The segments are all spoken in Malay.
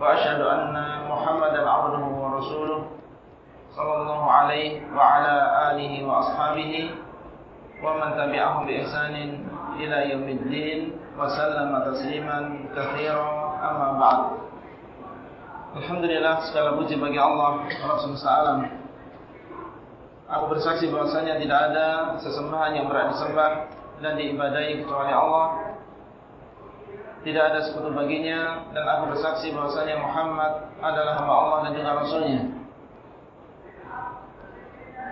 وأشهد أن محمدا عبده ورسوله صلى الله عليه وعلى آله وأصحابه ومن تبعهم بإحسان إلى يوم الدين وسلم تسليما كثيرا. أما بعد الحمد لله سكال بجي بقي الله رب سمسالم Aku bersaksi bahwasanya tidak ada sesembahan yang berat disembah dan diibadahi kecuali Allah. Tidak ada sekutu baginya dan aku bersaksi bahwasanya Muhammad adalah hamba Allah dan juga Rasulnya.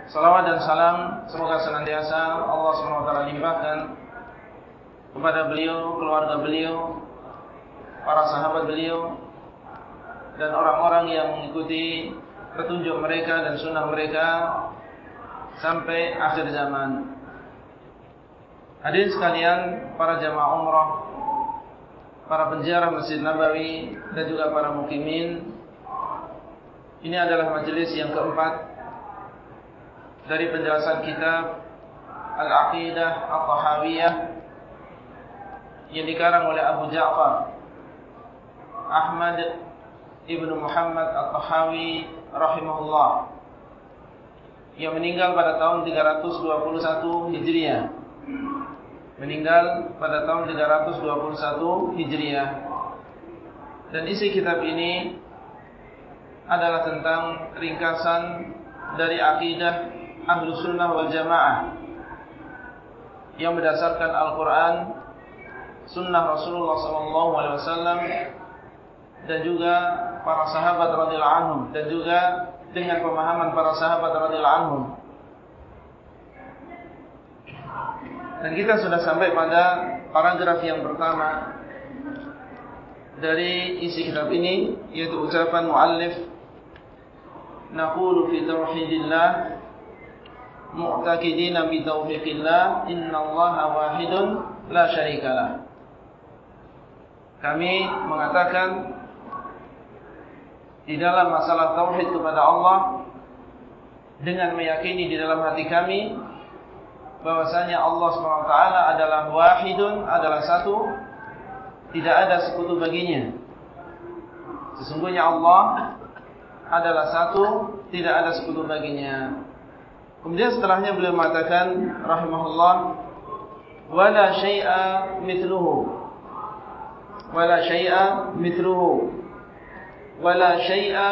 Salawat dan salam semoga senantiasa Allah SWT limpahkan kepada beliau, keluarga beliau, para sahabat beliau, dan orang-orang yang mengikuti petunjuk mereka dan sunnah mereka sampai akhir zaman. Hadirin sekalian, para jamaah umrah, para penjara Masjid Nabawi dan juga para mukimin, ini adalah majelis yang keempat dari penjelasan kitab Al-Aqidah Al-Tahawiyah yang dikarang oleh Abu Ja'far Ahmad Ibn Muhammad Al-Tahawi rahimahullah yang meninggal pada tahun 321 Hijriah meninggal pada tahun 321 Hijriah dan isi kitab ini adalah tentang ringkasan dari akidah Ahlus Sunnah wal Jamaah yang berdasarkan Al-Quran Sunnah Rasulullah SAW dan juga para sahabat radhiyallahu anhum dan juga dengan pemahaman para sahabat radhiyallahu anhum. Dan kita sudah sampai pada paragraf yang pertama dari isi kitab ini yaitu ucapan muallif naqulu fi tauhidillah mu'taqidina bi taufiqillah innallaha wahidun la syarikalah. Kami mengatakan di dalam masalah tauhid kepada Allah dengan meyakini di dalam hati kami bahwasanya Allah SWT adalah wahidun adalah satu. Tidak ada sekutu baginya. Sesungguhnya Allah adalah satu tidak ada sekutu baginya. Kemudian setelahnya beliau mengatakan rahimahullah wala syai'a mithluhu. Wala syai'a mithluhu. Wala syai'a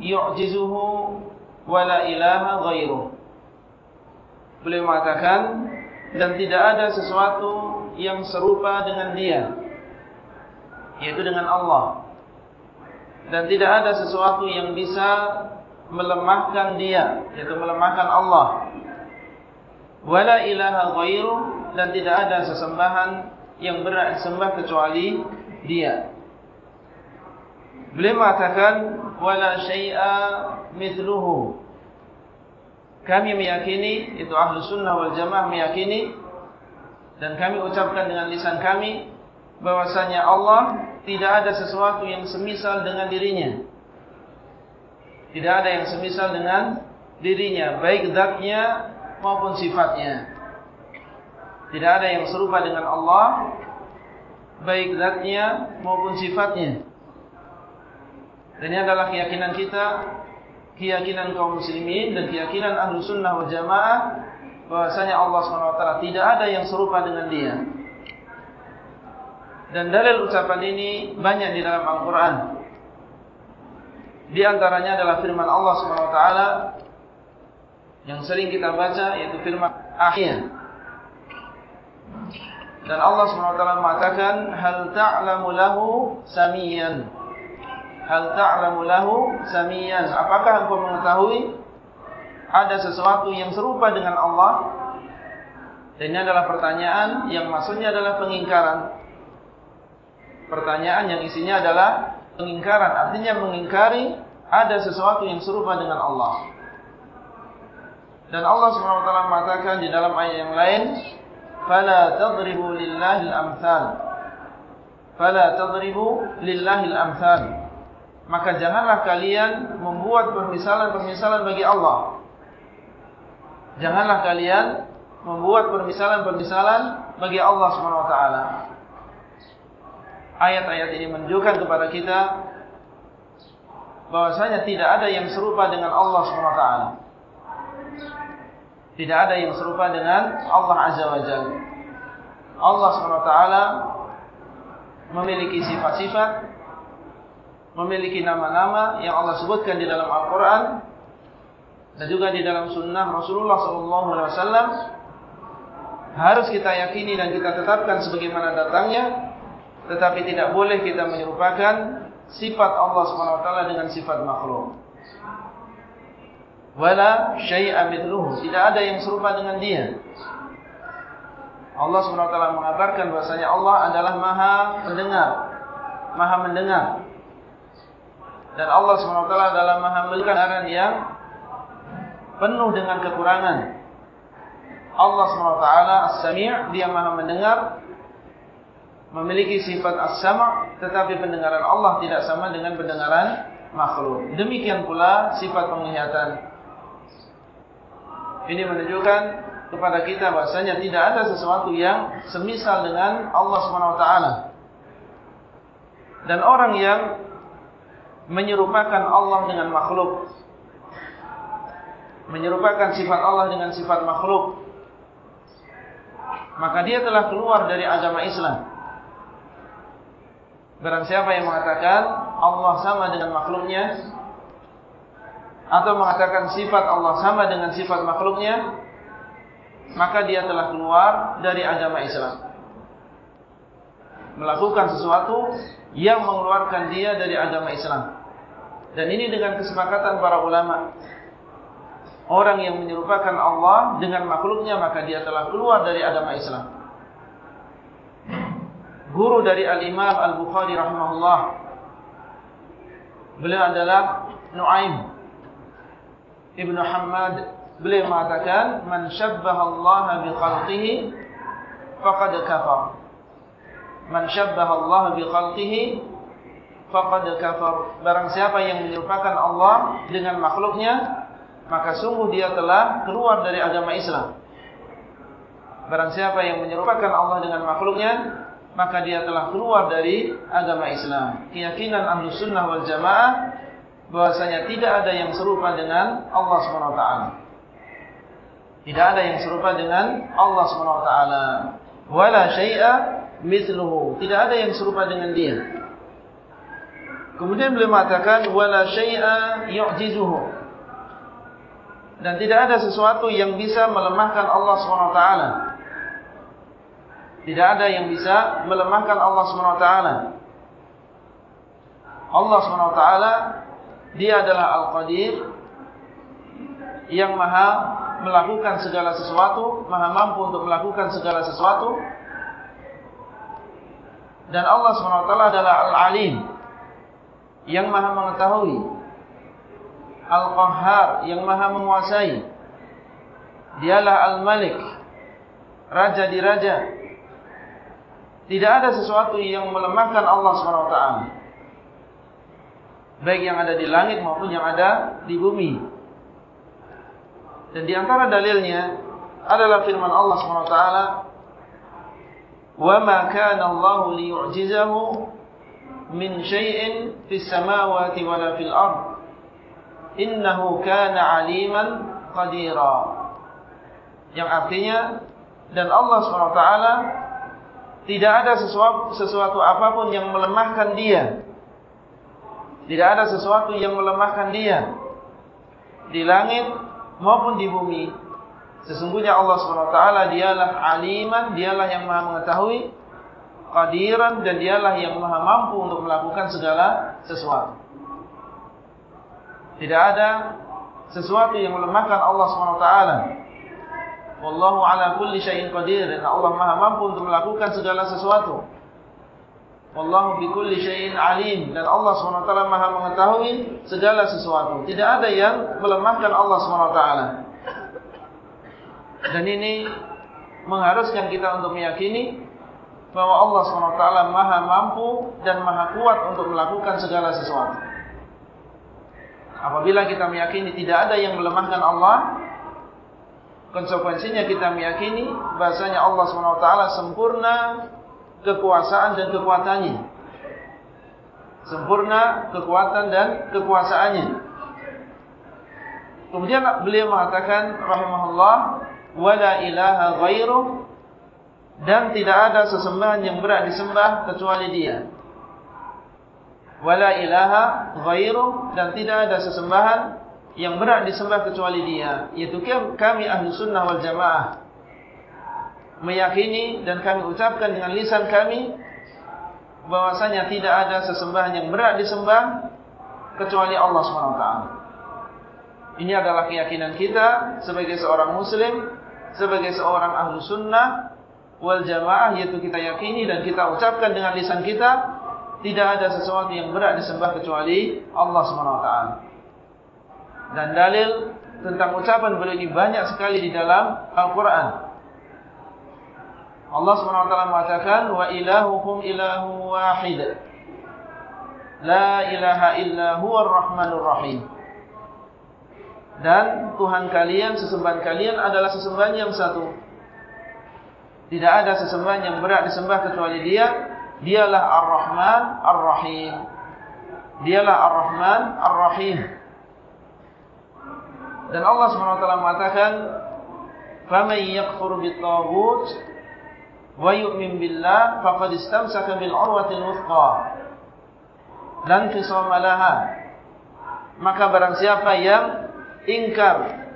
yu'jizuhu. Wala ilaha ghairuh Beliau mengatakan dan tidak ada sesuatu yang serupa dengan dia yaitu dengan Allah. Dan tidak ada sesuatu yang bisa melemahkan dia yaitu melemahkan Allah. Wala ilaha ghairuh dan tidak ada sesembahan yang berat disembah kecuali dia. Beliau mengatakan wala syai'a mithluhu. Kami meyakini itu ahlu sunnah wal jamaah meyakini dan kami ucapkan dengan lisan kami bahwasanya Allah tidak ada sesuatu yang semisal dengan dirinya. Tidak ada yang semisal dengan dirinya, baik zatnya maupun sifatnya. Tidak ada yang serupa dengan Allah baik zatnya maupun sifatnya. Dan ini adalah keyakinan kita, keyakinan kaum muslimin dan keyakinan ahlu sunnah wal jamaah bahwasanya Allah SWT tidak ada yang serupa dengan dia. Dan dalil ucapan ini banyak di dalam Al-Quran. Di antaranya adalah firman Allah SWT yang sering kita baca yaitu firman akhir. Dan Allah SWT mengatakan hal ta'lamu lahu samiyan hal ta'lamu lahu samiyan apakah engkau mengetahui ada sesuatu yang serupa dengan Allah dan ini adalah pertanyaan yang maksudnya adalah pengingkaran pertanyaan yang isinya adalah pengingkaran artinya mengingkari ada sesuatu yang serupa dengan Allah. Dan Allah SWT mengatakan di dalam ayat yang lain, "Fala tadribu lillahi al-amthal." Fala tadribu lillahi al-amthal. Maka janganlah kalian membuat permisalan-permisalan bagi Allah. Janganlah kalian membuat permisalan-permisalan bagi Allah SWT. Ayat-ayat ini menunjukkan kepada kita bahwasanya tidak ada yang serupa dengan Allah SWT. Tidak ada yang serupa dengan Allah Azza wa Jalla. Allah SWT memiliki sifat-sifat, memiliki nama-nama yang Allah sebutkan di dalam Al-Quran dan juga di dalam sunnah Rasulullah SAW harus kita yakini dan kita tetapkan sebagaimana datangnya tetapi tidak boleh kita menyerupakan sifat Allah SWT dengan sifat makhluk. Wala syai'a mithluhu. Tidak ada yang serupa dengan dia. Allah SWT mengabarkan bahasanya Allah adalah maha mendengar maha mendengar dan Allah SWT adalah maha mendengar yang penuh dengan kekurangan. Allah SWT as-sami' dia maha mendengar memiliki sifat as-sam' tetapi pendengaran Allah tidak sama dengan pendengaran makhluk. Demikian pula sifat penglihatan. Ini menunjukkan kepada kita bahasanya tidak ada sesuatu yang semisal dengan Allah SWT. Dan orang yang menyerupakan Allah dengan makhluk. Menyerupakan sifat Allah dengan sifat makhluk. Maka dia telah keluar dari agama Islam. Barang siapa yang mengatakan Allah sama dengan makhluknya atau mengatakan sifat Allah sama dengan sifat makhluknya, maka dia telah keluar dari agama Islam. Melakukan sesuatu yang mengeluarkan dia dari agama Islam. Dan ini dengan kesepakatan para ulama. Orang yang menyerupakan Allah dengan makhluknya, maka dia telah keluar dari agama Islam. Guru dari Al-Imam Al-Bukhari rahimahullah. Beliau adalah Nu'aim Ibn Hamad beliau mengatakan man syabbaha Allah bi khalqihi faqad kafar. Man syabbaha Allah bi khalqihi faqad kafar. Barang siapa yang menyerupakan Allah dengan makhluknya maka sungguh dia telah keluar dari agama Islam. Barang siapa yang menyerupakan Allah dengan makhluknya maka dia telah keluar dari agama Islam. Keyakinan Ahlussunnah wal Jamaah bahwasanya tidak ada yang serupa dengan Allah SWT. Tidak ada yang serupa dengan Allah SWT. Wala syai'a mithluhu. Tidak ada yang serupa dengan dia. Kemudian beliau mengatakan wala syai'a yu'jizuhu. Dan tidak ada sesuatu yang bisa melemahkan Allah SWT. Tidak ada yang bisa melemahkan Allah SWT. Allah SWT dia adalah Al-Qadir yang maha melakukan segala sesuatu, maha mampu untuk melakukan segala sesuatu. Dan Allah SWT adalah Al-Alim yang maha mengetahui. Al-Qahhar yang maha menguasai. Dialah Al-Malik, Raja di Raja. Tidak ada sesuatu yang melemahkan Allah SWT baik yang ada di langit maupun yang ada di bumi. Dan di antara dalilnya adalah firman Allah SWT وَمَا كَانَ اللَّهُ لِيُعْجِزَهُ min syai'in fis samawati wala fil ard. Innahu kana aliman qadira. Yang artinya dan Allah SWT tidak ada sesuatu, sesuatu apapun yang melemahkan dia. Tidak ada sesuatu yang melemahkan dia. Di langit maupun di bumi. Sesungguhnya Allah SWT dialah aliman dialah yang maha mengetahui qadiran dan dialah yang maha mampu untuk melakukan segala sesuatu. Tidak ada sesuatu yang melemahkan Allah SWT. Wallahu ala kulli syai'in qadir. Allah maha mampu untuk melakukan segala sesuatu. Wallahu bikulli syai'in alim dan Allah SWT Maha mengetahui segala sesuatu. Tidak ada yang melemahkan Allah SWT. Dan ini mengharuskan kita untuk meyakini bahwa Allah SWT Maha mampu dan Maha kuat untuk melakukan segala sesuatu. Apabila kita meyakini tidak ada yang melemahkan Allah, konsekuensinya kita meyakini bahasanya Allah SWT sempurna kekuasaan dan kekuatannya. Sempurna kekuatan dan kekuasaannya. Kemudian beliau mengatakan rahimahullah wala ilaha ghairuh dan tidak ada sesembahan yang berat disembah kecuali dia. Wala ilaha ghairuh dan tidak ada sesembahan yang berat disembah kecuali dia. Yaitu kami ahli sunnah wal jamaah meyakini dan kami ucapkan dengan lisan kami bahwasanya tidak ada sesembahan yang berat disembah kecuali Allah SWT. Ini adalah keyakinan kita sebagai seorang muslim, sebagai seorang ahlu sunnah wal jamaah yaitu kita yakini dan kita ucapkan dengan lisan kita tidak ada sesuatu yang berat disembah kecuali Allah SWT. Dan dalil tentang ucapan beliau ini banyak sekali di dalam Al-Quran. Allah SWT mengatakan wa ilahukum ilahu wahid la ilaha illa huwar rahmanur rahim dan Tuhan kalian sesembahan kalian adalah sesembahan yang satu tidak ada sesembahan yang berat disembah kecuali dia. Dialah ar-rahman ar-rahim. Dialah ar-rahman ar-rahim. Dan Allah SWT mengatakan bit-taghut wa yu'min billah faqad istamsaka bil urwatil wuthqa. Lan fisama laha maka barang siapa yang ingkar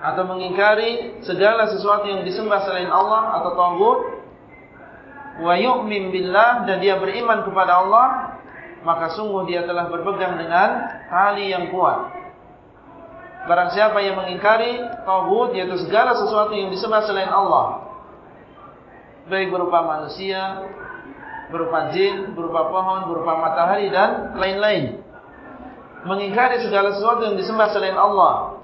atau mengingkari segala sesuatu yang disembah selain Allah atau tagut wa yu'min billah dan dia beriman kepada Allah maka sungguh dia telah berpegang dengan tali yang kuat barang siapa yang mengingkari tagut yaitu segala sesuatu yang disembah selain Allah baik berupa manusia, berupa jin, berupa pohon, berupa matahari dan lain-lain. Mengingkari segala sesuatu yang disembah selain Allah.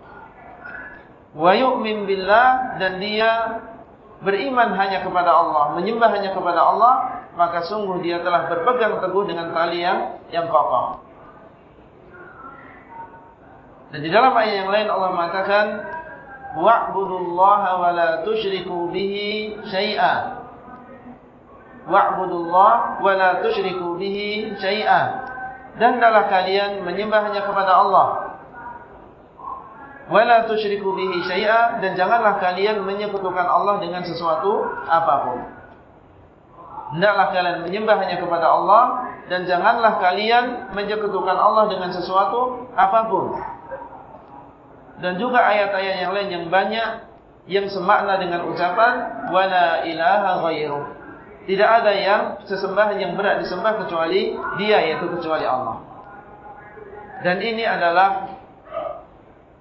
Wa yu'min billah dan dia beriman hanya kepada Allah, menyembah hanya kepada Allah, maka sungguh dia telah berpegang teguh dengan tali yang yang kokoh. Dan di dalam ayat yang lain Allah mengatakan wa'budullaha wa la tusyriku bihi syai'an wa'budullah wa la tusyriku bihi syai'an dan hendaklah kalian menyembah hanya kepada Allah wa la tusyriku bihi syai'an dan janganlah kalian menyekutukan Allah dengan sesuatu apapun. Hendaklah kalian menyembah hanya kepada Allah dan janganlah kalian menyekutukan Allah dengan sesuatu apapun. Dan juga ayat-ayat yang lain yang banyak yang semakna dengan ucapan wala ilaha ghairuh tidak ada yang sesembahan yang berat disembah kecuali dia yaitu kecuali Allah. Dan ini adalah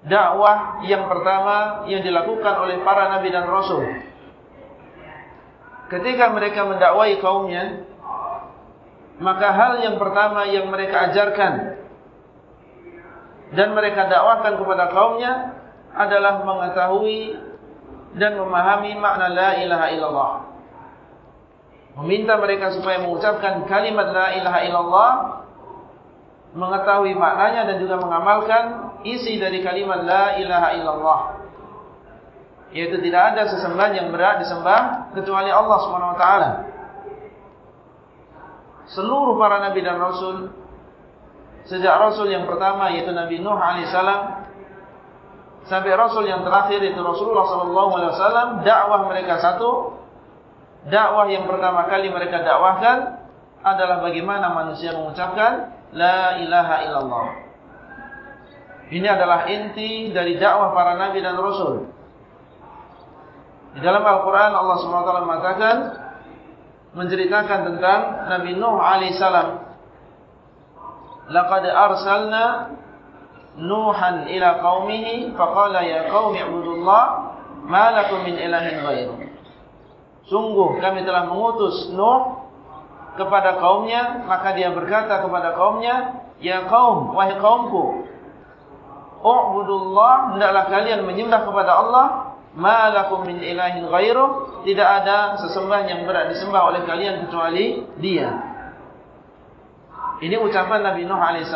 dakwah yang pertama yang dilakukan oleh para nabi dan rasul. Ketika mereka mendakwai kaumnya, maka hal yang pertama yang mereka ajarkan dan mereka dakwahkan kepada kaumnya adalah mengetahui dan memahami makna la ilaha illallah meminta mereka supaya mengucapkan kalimat la ilaha illallah mengetahui maknanya dan juga mengamalkan isi dari kalimat la ilaha illallah. Yaitu tidak ada sesembahan yang berat disembah kecuali Allah SWT seluruh para nabi dan rasul sejak rasul yang pertama yaitu Nabi Nuh AS sampai rasul yang terakhir yaitu Rasulullah SAW dakwah mereka satu. Dakwah yang pertama kali mereka dakwahkan adalah bagaimana manusia mengucapkan la ilaha illallah. Ini adalah inti dari dakwah para nabi dan rasul. Di dalam Al-Qur'an Allah SWT mengatakan menceritakan tentang Nabi Nuh alaihissalam. Laqad arsalna Nuhan ila qaumihi faqala ya qaumi ibudullah ma lakum min ilahin ghairuh. Sungguh kami telah mengutus Nuh kepada kaumnya, maka dia berkata kepada kaumnya, Ya kaum, wahai kaumku, U'budullah, hendaklah kalian menyembah kepada Allah, Ma'alakum min ilahin ghairuh, tidak ada sesembahan yang berat disembah oleh kalian kecuali dia. Ini ucapan Nabi Nuh AS,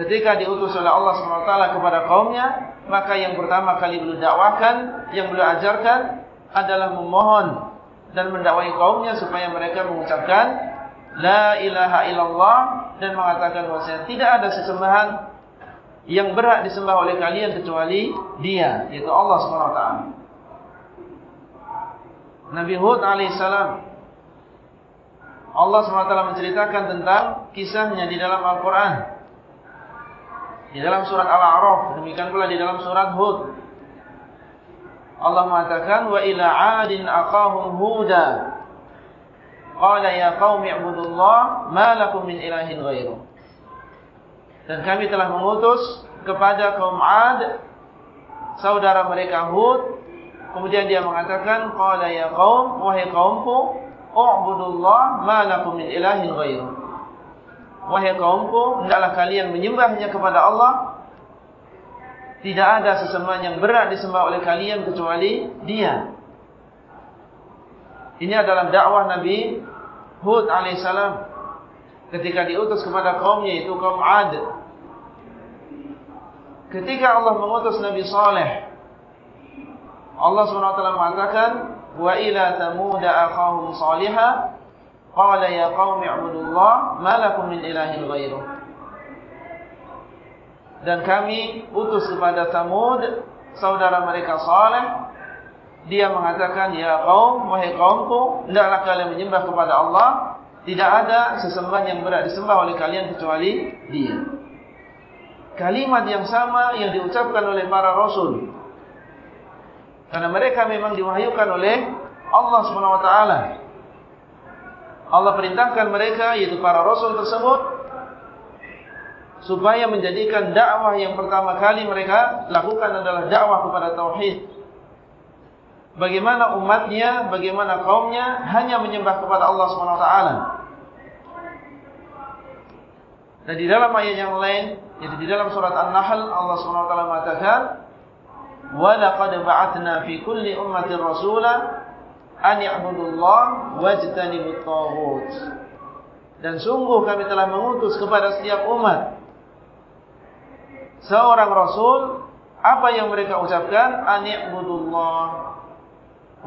ketika diutus oleh Allah SWT kepada kaumnya, maka yang pertama kali beliau dakwakan, yang beliau ajarkan, adalah memohon dan mendakwai kaumnya supaya mereka mengucapkan la ilaha illallah dan mengatakan bahwa tidak ada sesembahan yang berhak disembah oleh kalian kecuali Dia yaitu Allah taala. Nabi Hud alaihissalam Allah SWT menceritakan tentang kisahnya di dalam Al-Quran. Di dalam surat Al-A'raf. Demikian pula di dalam surat Hud. Allah mengatakan wa ila 'adin aqahum huda qala ya qaumi ibudullah ma lakum min ilahin ghairu dan kami telah mengutus kepada kaum 'ad saudara mereka Hud kemudian dia mengatakan qala ya qaum wahai kaumku ubudullah ma lakum min ilahin ghairu wahai kaumku hendaklah kalian menyembahnya kepada Allah tidak ada sesembahan yang berat disembah oleh kalian kecuali dia. Ini adalah dakwah Nabi Hud AS. Ketika diutus kepada kaumnya itu kaum Ad. Ketika Allah mengutus Nabi Saleh. Allah SWT mengatakan. Wa ila tamuda akhahum salihah. Qala ya qawmi abudullah. Malakum min ilahin ghairuh dan kami utus kepada Samud saudara mereka Saleh dia mengatakan ya kaum wahai kaumku hendaklah kalian menyembah kepada Allah tidak ada sesembahan yang berat disembah oleh kalian kecuali dia kalimat yang sama yang diucapkan oleh para rasul karena mereka memang diwahyukan oleh Allah SWT Allah perintahkan mereka yaitu para rasul tersebut supaya menjadikan dakwah yang pertama kali mereka lakukan adalah dakwah kepada tauhid. Bagaimana umatnya, bagaimana kaumnya hanya menyembah kepada Allah SWT. Dan di dalam ayat yang lain, yaitu di dalam surat An-Nahl, Allah SWT mengatakan, وَلَقَدْ بَعَثْنَا فِي كُلِّ أُمَّةِ الرَّسُولَ أَنِعْبُدُ اللَّهِ وَجْتَنِبُ الطَّغُوتِ Dan sungguh kami telah mengutus kepada setiap umat seorang Rasul, apa yang mereka ucapkan? أَنِعْبُدُ اللَّهِ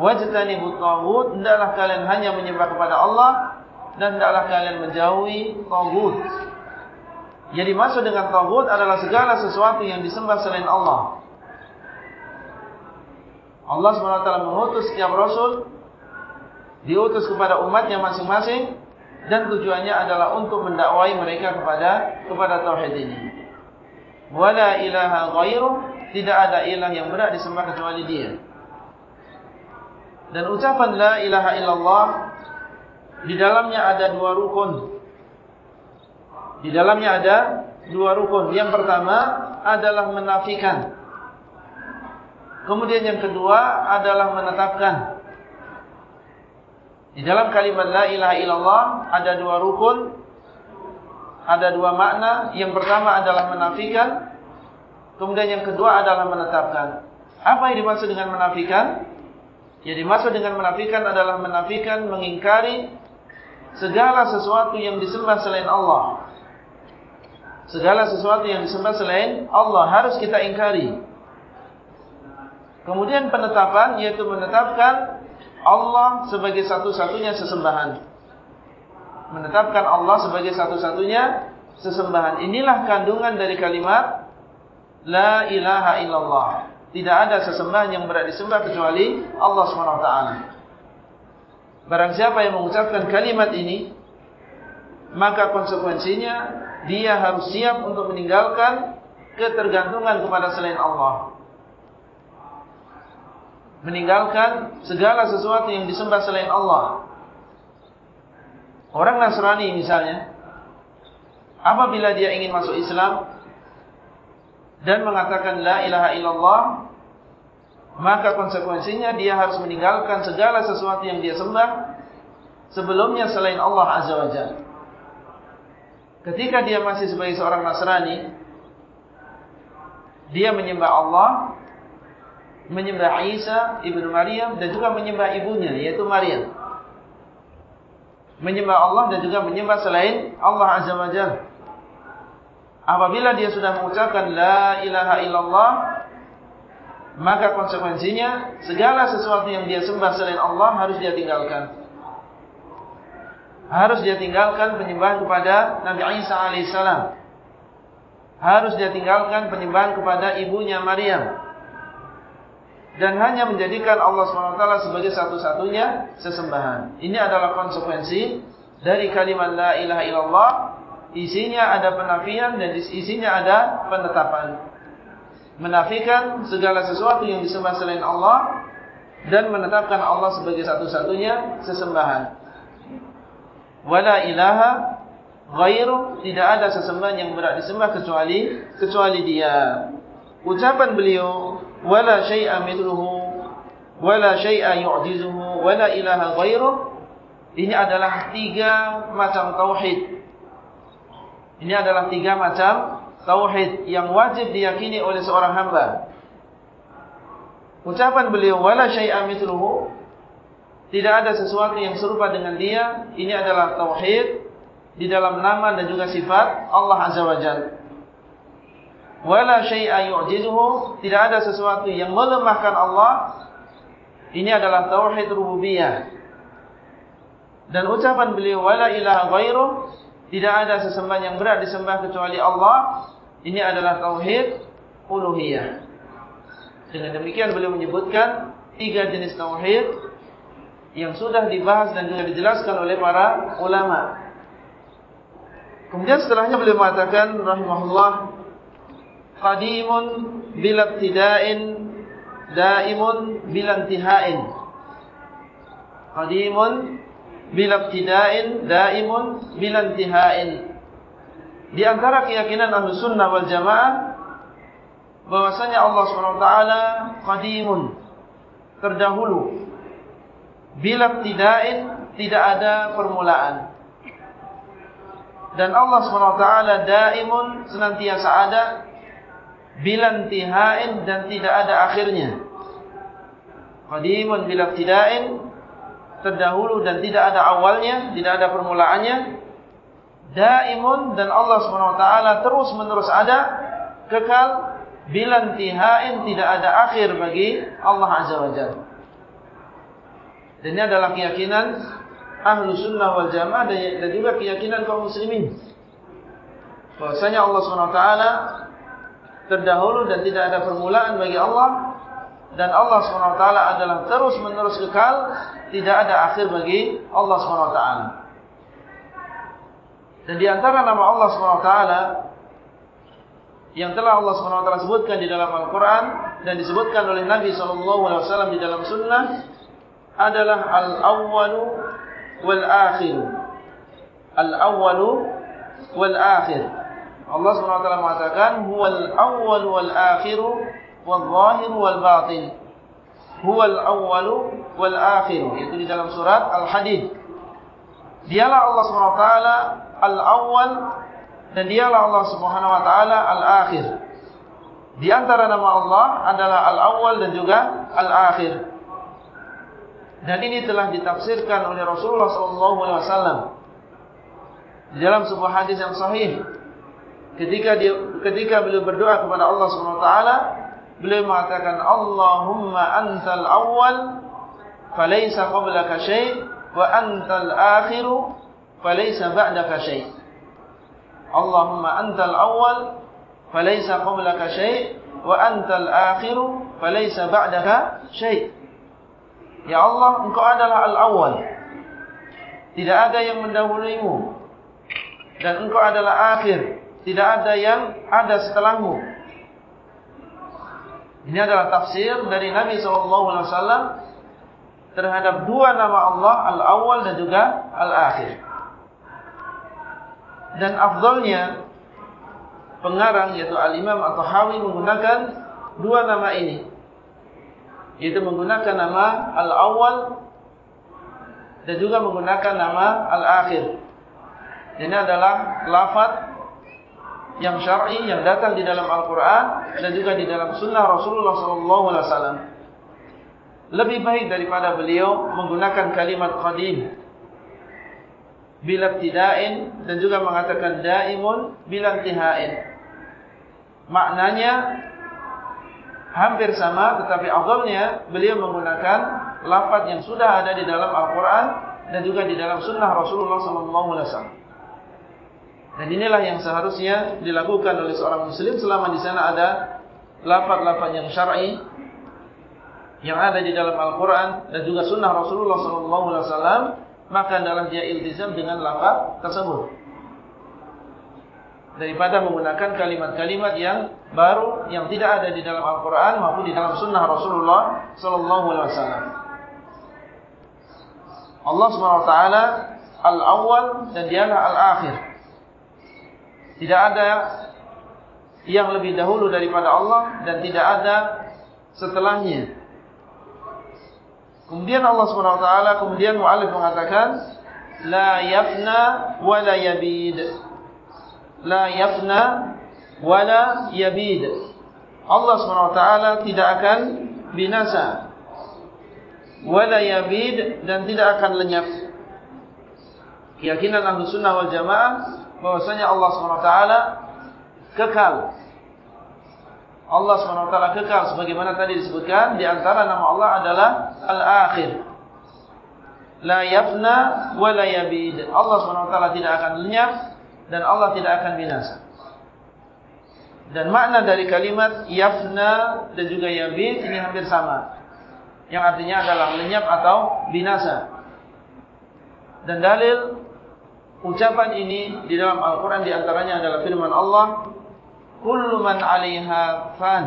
وَجْتَنِبُ الطَّغُوتِ hendaklah kalian hanya menyembah kepada Allah dan hendaklah kalian menjauhi طَغُوتِ jadi maksud dengan taghut adalah segala sesuatu yang disembah selain Allah. Allah SWT mengutus setiap rasul diutus kepada umatnya masing-masing dan tujuannya adalah untuk mendakwai mereka kepada kepada tauhid ini. Wala ilaha ghairuh tidak ada ilah yang berat disembah kecuali dia. Dan ucapan la ilaha illallah di dalamnya ada dua rukun di dalamnya ada dua rukun yang pertama adalah menafikan kemudian yang kedua adalah menetapkan di dalam kalimat la ilaha illallah ada dua rukun ada dua makna. Yang pertama adalah menafikan. Kemudian yang kedua adalah menetapkan. Apa yang dimaksud dengan menafikan? Yang dimaksud dengan menafikan adalah menafikan, mengingkari segala sesuatu yang disembah selain Allah. Segala sesuatu yang disembah selain Allah harus kita ingkari. Kemudian penetapan yaitu menetapkan Allah sebagai satu-satunya sesembahan menetapkan Allah sebagai satu-satunya sesembahan. Inilah kandungan dari kalimat La ilaha illallah. Tidak ada sesembahan yang berat disembah kecuali Allah SWT. Barang siapa yang mengucapkan kalimat ini, maka konsekuensinya dia harus siap untuk meninggalkan ketergantungan kepada selain Allah. Meninggalkan segala sesuatu yang disembah selain Allah. Orang Nasrani misalnya, apabila dia ingin masuk Islam dan mengatakan la ilaha illallah, maka konsekuensinya dia harus meninggalkan segala sesuatu yang dia sembah sebelumnya selain Allah Azza wa Jalla. Ketika dia masih sebagai seorang Nasrani, dia menyembah Allah, menyembah Isa ibnu Maryam dan juga menyembah ibunya yaitu Maryam. Menyembah Allah dan juga menyembah selain Allah Azza wa Jalla. Apabila dia sudah mengucapkan la ilaha illallah, maka konsekuensinya segala sesuatu yang dia sembah selain Allah harus dia tinggalkan harus dia tinggalkan penyembahan kepada Nabi Isa alaihissalam. Harus dia tinggalkan penyembahan kepada ibunya Maryam. Dan hanya menjadikan Allah SWT sebagai satu-satunya sesembahan. Ini adalah konsekuensi dari kalimat La ilaha illallah. Isinya ada penafian dan isinya ada penetapan. Menafikan segala sesuatu yang disembah selain Allah. Dan menetapkan Allah sebagai satu-satunya sesembahan wala ilaha ghairu. Tidak ada sesembahan yang berat disembah kecuali kecuali dia. Ucapan beliau wala syai'a mithluhu wala syai'a yu'jizuhu wala ilaha ghairu ini adalah tiga macam tauhid. Ini adalah tiga macam tauhid yang wajib diyakini oleh seorang hamba. Ucapan beliau wala syai'a mithluhu tidak ada sesuatu yang serupa dengan dia. Ini adalah tauhid di dalam nama dan juga sifat Allah Azza wa Jalla. Wala syai'a yu'jizuhu, tidak ada sesuatu yang melemahkan Allah. Ini adalah tauhid rububiyah. Dan ucapan beliau wala ilaha ghairu, tidak ada sesembahan yang berat disembah kecuali Allah. Ini adalah tauhid uluhiyah. Dengan demikian beliau menyebutkan tiga jenis tauhid yang sudah dibahas dan juga dijelaskan oleh para ulama. Kemudian setelahnya beliau mengatakan rahimahullah qadimun bila ibtida'in daimun bila intiha'in. Qadimun bila ibtida'in daimun bila intiha'in. Di antara keyakinan Ahlus Sunnah wal Jamaah bahwasanya Allah Subhanahu wa taala qadimun terdahulu bila tidain tidak ada permulaan. Dan Allah SWT daimun senantiasa ada bila intihain dan tidak ada akhirnya. Qadimun bila tidain terdahulu dan tidak ada awalnya, tidak ada permulaannya. Daimun dan Allah SWT terus menerus ada kekal bila intihain tidak ada akhir bagi Allah Azza wa Jalla. Ini adalah keyakinan ahlu sunnah wal jamaah dan juga keyakinan kaum muslimin. Bahasanya Allah SWT terdahulu dan tidak ada permulaan bagi Allah. Dan Allah SWT adalah terus menerus kekal. Tidak ada akhir bagi Allah SWT. Dan di antara nama Allah SWT yang telah Allah SWT sebutkan di dalam Al-Quran dan disebutkan oleh Nabi SAW di dalam sunnah adalah al-awwalu wal-akhiru. Al-awwalu wal-akhir. Allah SWT mengatakan, Huwal awwalu wal-akhiru wal-zahiru wal-batin. Huwal awwalu wal-akhiru. Itu di dalam surat Al-Hadid. Dialah Allah SWT al-awwal dan dialah Allah SWT al-akhir. Di antara nama Allah adalah al-awwal dan juga al-akhir. Dan ini telah ditafsirkan oleh Rasulullah SAW di dalam sebuah hadis yang sahih. Ketika dia, ketika beliau berdoa kepada Allah SWT, beliau mengatakan, Allahumma antal awal, falaysa qablaka syai' wa antal akhiru, falaysa ba'daka syai' Allahumma antal awal, falaysa qablaka syai' wa antal akhiru, falaysa ba'daka syai' Ya Allah, engkau adalah al-awwal. Tidak ada yang mendahuluimu. Dan engkau adalah akhir. Tidak ada yang ada setelahmu. Ini adalah tafsir dari Nabi SAW terhadap dua nama Allah, al-awwal dan juga al-akhir. Dan afdolnya pengarang yaitu al-imam atau hawi menggunakan dua nama ini. Itu menggunakan nama Al-Awwal dan juga menggunakan nama al-akhir. Ini adalah lafaz yang syar'i yang datang di dalam Al-Qur'an dan juga di dalam sunnah Rasulullah sallallahu alaihi wasallam. Lebih baik daripada beliau menggunakan kalimat qadim bila tida'in dan juga mengatakan daimun bila intihain. Maknanya hampir sama tetapi afdalnya beliau menggunakan lafaz yang sudah ada di dalam Al-Qur'an dan juga di dalam sunnah Rasulullah sallallahu alaihi wasallam. Dan inilah yang seharusnya dilakukan oleh seorang muslim selama di sana ada lafaz-lafaz yang syar'i yang ada di dalam Al-Qur'an dan juga sunnah Rasulullah sallallahu alaihi wasallam, maka adalah dia iltizam dengan lafaz tersebut daripada menggunakan kalimat-kalimat yang baru yang tidak ada di dalam Al-Qur'an maupun di dalam sunnah Rasulullah sallallahu alaihi wasallam. Allah Subhanahu wa taala al-awwal dan dialah al-akhir. Tidak ada yang lebih dahulu daripada Allah dan tidak ada setelahnya. Kemudian Allah Subhanahu wa taala kemudian muallif mengatakan la yafna wa la yabid la yafna wala yabid. Allah SWT tidak akan binasa. Wala yabid dan tidak akan lenyap. Keyakinan ahlu sunnah wal jamaah bahwasanya Allah SWT kekal. Allah SWT kekal sebagaimana tadi disebutkan di antara nama Allah adalah Al-Akhir. La yafna wa la yabid. Allah SWT tidak akan lenyap dan Allah tidak akan binasa. Dan makna dari kalimat yafna dan juga yabid ini hampir sama. Yang artinya adalah lenyap atau binasa. Dan dalil ucapan ini di dalam Al-Quran di antaranya adalah firman Allah. Kullu man alaiha fan.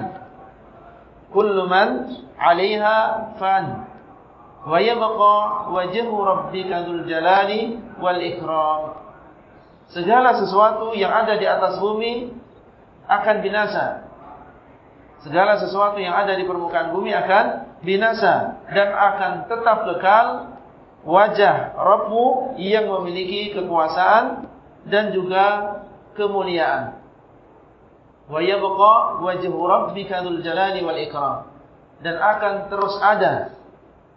Kullu man alaiha fan. Wa yabqa wajhu rabbika dhul jalali wal ikram segala sesuatu yang ada di atas bumi akan binasa. Segala sesuatu yang ada di permukaan bumi akan binasa dan akan tetap kekal wajah Rabbmu yang memiliki kekuasaan dan juga kemuliaan. Wajhu rabbika dzul jalali wal ikram. Dan akan terus ada,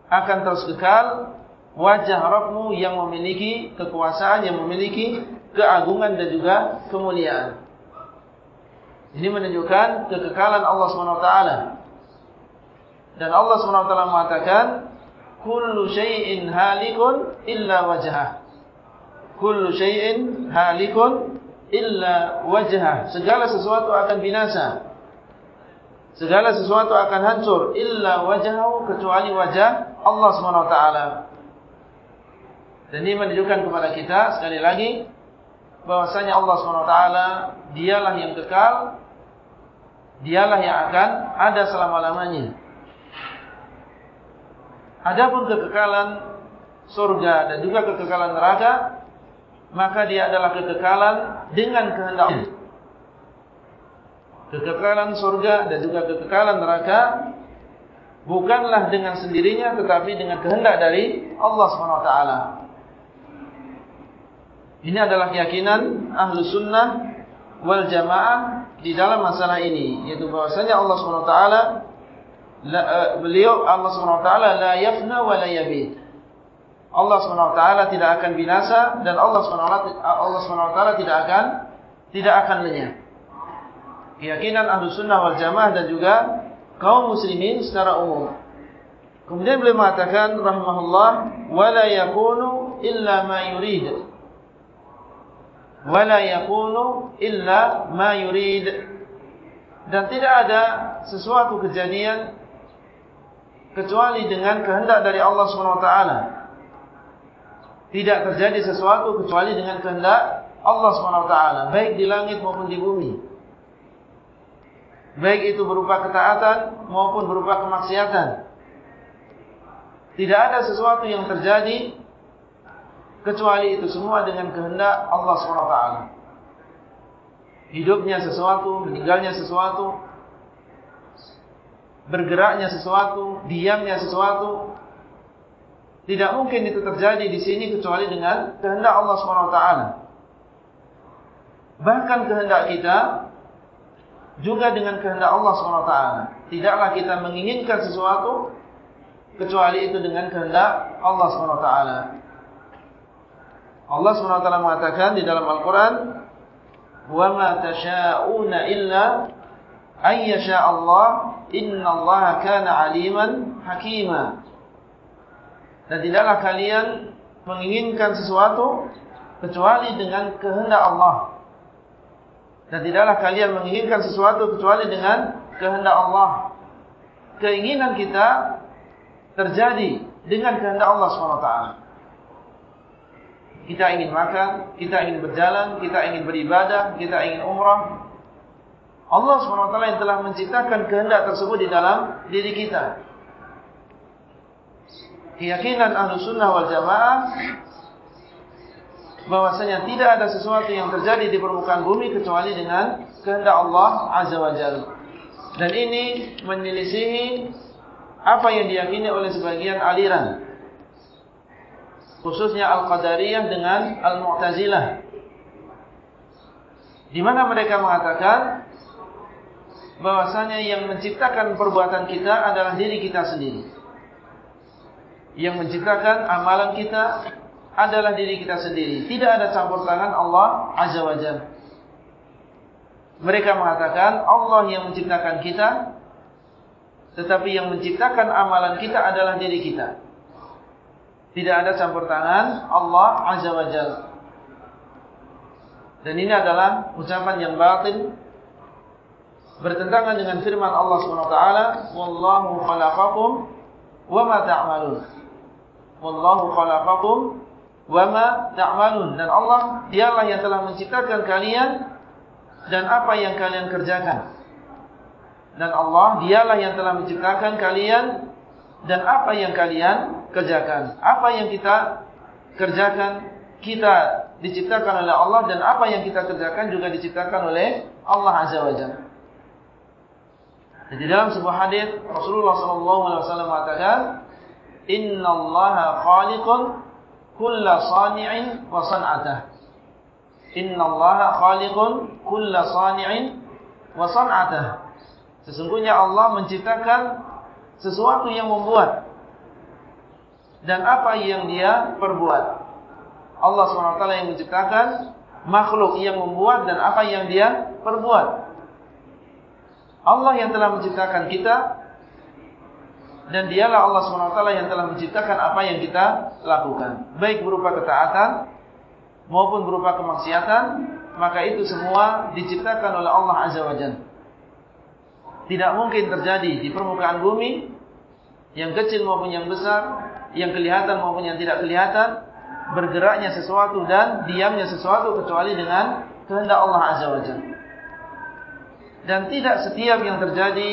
akan terus kekal wajah Rabbmu yang memiliki kekuasaan, yang memiliki keagungan dan juga kemuliaan. Ini menunjukkan kekekalan Allah SWT. Dan Allah SWT mengatakan, Kullu syai'in halikun illa wajah. Kullu syai'in halikun illa wajah. Segala sesuatu akan binasa. Segala sesuatu akan hancur illa wajahu kecuali wajah Allah SWT. Dan ini menunjukkan kepada kita sekali lagi bahwasanya Allah SWT dialah yang kekal dialah yang akan ada selama-lamanya. Adapun kekekalan surga dan juga kekekalan neraka maka dia adalah kekekalan dengan kehendak kekekalan surga dan juga kekekalan neraka bukanlah dengan sendirinya tetapi dengan kehendak dari Allah SWT ini adalah keyakinan ahlu sunnah wal jamaah di dalam masalah ini. Yaitu bahwasanya Allah SWT, uh, beliau Allah SWT la yafna wa la yabid. Allah SWT tidak akan binasa dan Allah SWT, Allah SWT tidak akan tidak akan lenyap. Keyakinan ahlu sunnah wal jamaah dan juga kaum muslimin secara umum. Kemudian beliau mengatakan rahimahullah wala yakunu illa ma yurid wala yakunu illa ma yurid. Dan tidak ada sesuatu kejadian kecuali dengan kehendak dari Allah SWT tidak terjadi sesuatu kecuali dengan kehendak Allah SWT baik di langit maupun di bumi. Baik itu berupa ketaatan maupun berupa kemaksiatan. Tidak ada sesuatu yang terjadi kecuali itu semua dengan kehendak Allah SWT. Hidupnya sesuatu, meninggalnya sesuatu, bergeraknya sesuatu, diamnya sesuatu, Tidak mungkin itu terjadi di sini kecuali dengan kehendak Allah SWT. Bahkan kehendak kita juga dengan kehendak Allah SWT. Tidaklah kita menginginkan sesuatu kecuali itu dengan kehendak Allah SWT. Allah SWT mengatakan di dalam Al-Quran وَمَا تَشَاءُونَ إِلَّا أَنْ يَشَاءَ اللَّهِ إِنَّ اللَّهَ كَانَ عَلِيمًا حَكِيمًا Dan tidaklah kalian menginginkan sesuatu kecuali dengan kehendak Allah. Dan tidaklah kalian menginginkan sesuatu kecuali dengan kehendak Allah. Keinginan kita terjadi dengan kehendak Allah SWT kita ingin makan, kita ingin berjalan, kita ingin beribadah, kita ingin umrah. Allah SWT yang telah menciptakan kehendak tersebut di dalam diri kita. Keyakinan ahlu sunnah wal jamaah bahwasanya tidak ada sesuatu yang terjadi di permukaan bumi kecuali dengan kehendak Allah Azza wa Jalla. Dan ini menyelisihi apa yang diyakini oleh sebagian aliran khususnya Al-Qadariyah dengan Al-Mu'tazilah. Di mana mereka mengatakan bahwasanya yang menciptakan perbuatan kita adalah diri kita sendiri. Yang menciptakan amalan kita adalah diri kita sendiri. Tidak ada campur tangan Allah Azza wa Jalla. Mereka mengatakan Allah yang menciptakan kita tetapi yang menciptakan amalan kita adalah diri kita. Tidak ada campur tangan. Allah Azza wa Jal. Dan ini adalah ucapan yang batin. Bertentangan dengan firman Allah SWT Wallahu khalaqakum wa ma ta'malun. Wallahu khalaqakum wa ma ta'malun. Dan Allah dialah yang telah menciptakan kalian dan apa yang kalian kerjakan. Dan Allah dialah yang telah menciptakan kalian dan apa yang kalian kerjakan. Apa yang kita kerjakan, kita diciptakan oleh Allah dan apa yang kita kerjakan juga diciptakan oleh Allah Azza wa Jalla. Jadi dalam sebuah hadis Rasulullah SAW mengatakan, Inna Allah khaliqun kulla sani'in wa san'atah. Inna Allah khaliqun kulla sani'in wa san'atah. Sesungguhnya Allah menciptakan sesuatu yang membuat dan apa yang dia perbuat. Allah SWT yang menciptakan makhluk yang membuat dan apa yang dia perbuat. Allah yang telah menciptakan kita dan dialah Allah SWT yang telah menciptakan apa yang kita lakukan. Baik berupa ketaatan maupun berupa kemaksiatan, maka itu semua diciptakan oleh Allah Azza wa Jalla. Tidak mungkin terjadi di permukaan bumi yang kecil maupun yang besar yang kelihatan maupun yang tidak kelihatan bergeraknya sesuatu dan diamnya sesuatu kecuali dengan kehendak Allah Azza wa Jalla. Dan tidak setiap yang terjadi